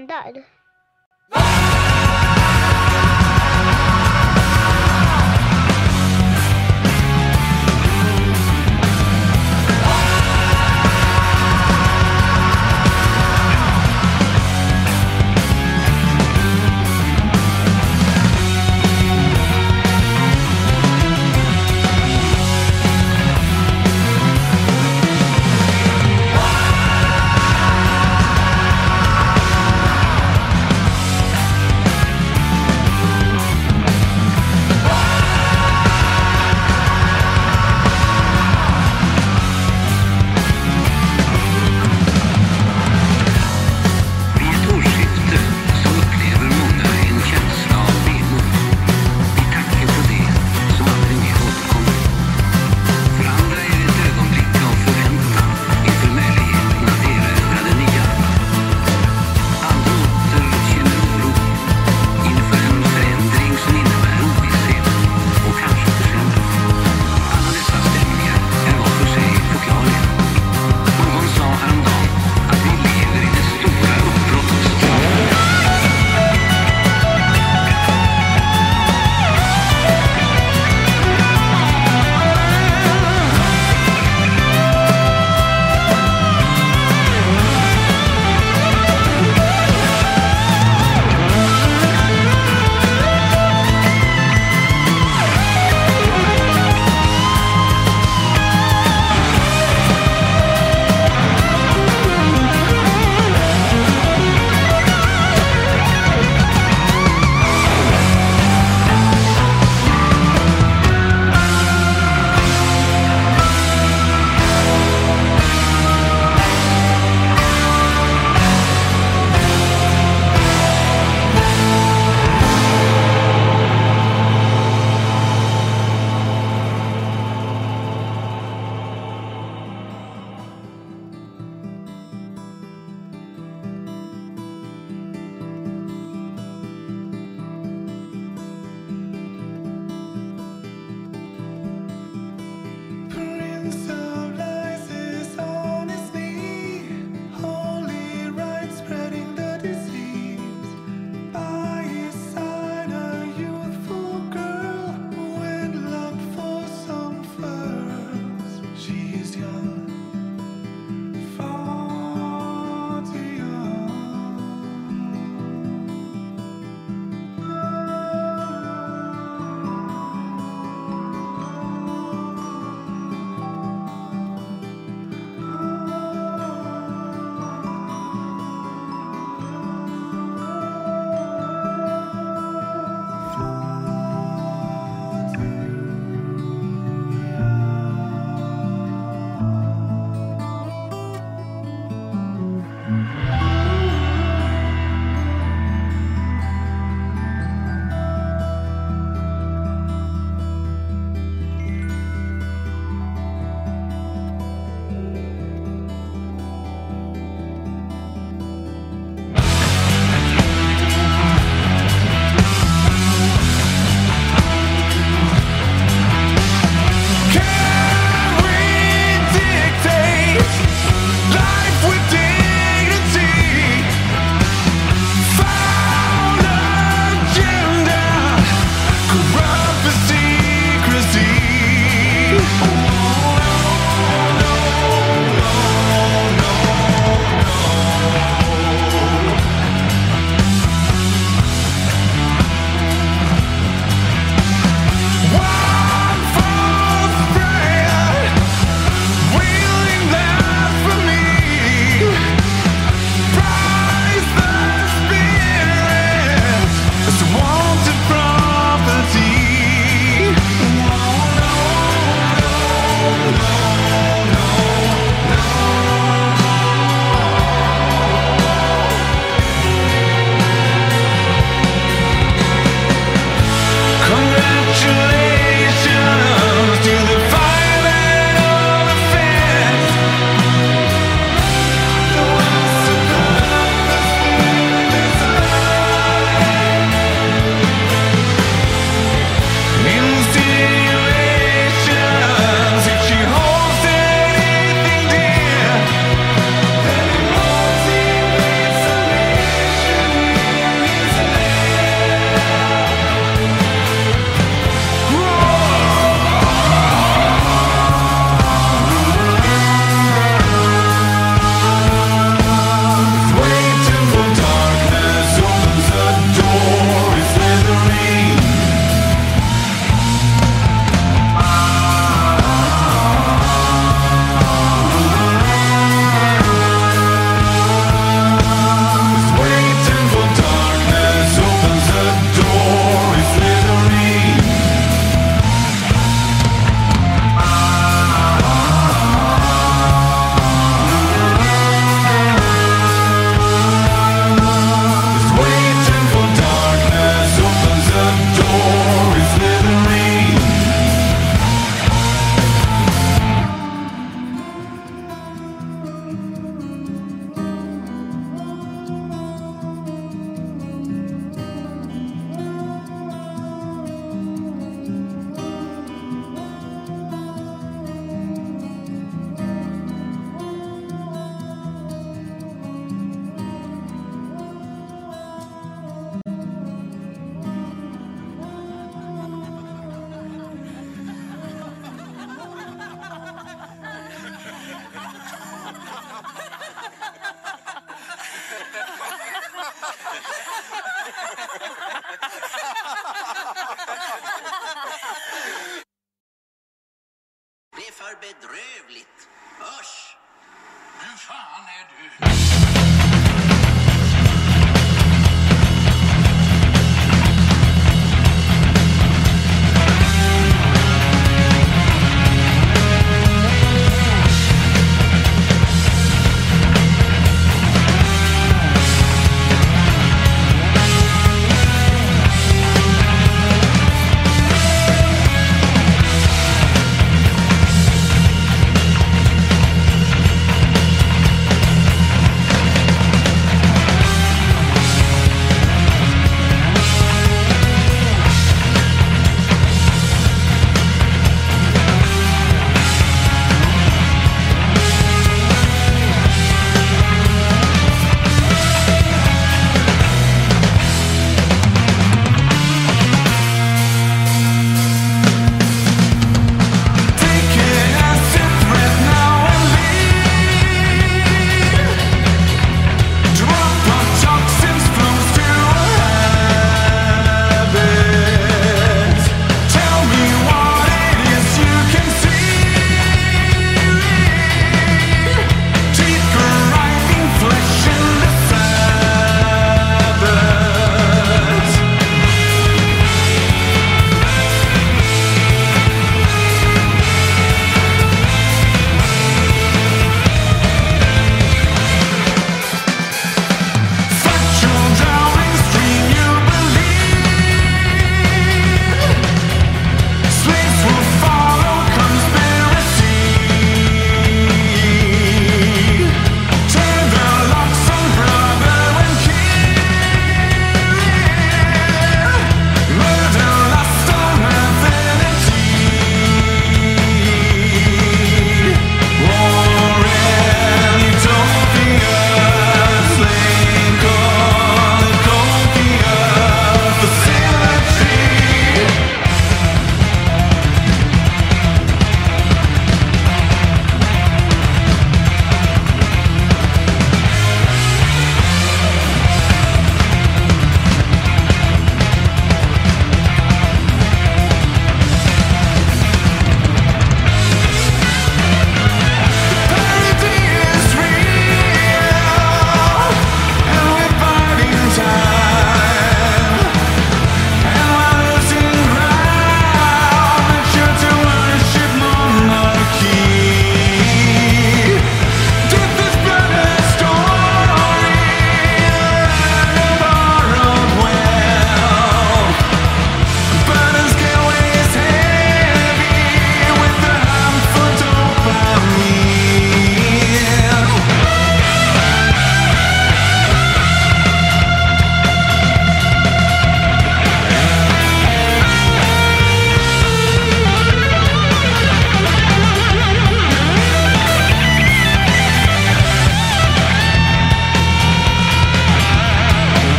då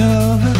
of